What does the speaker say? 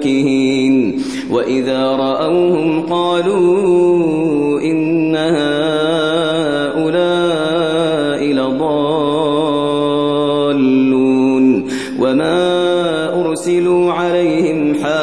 فكهين وإذا رأوهم قالوا إن هؤلاء لضالون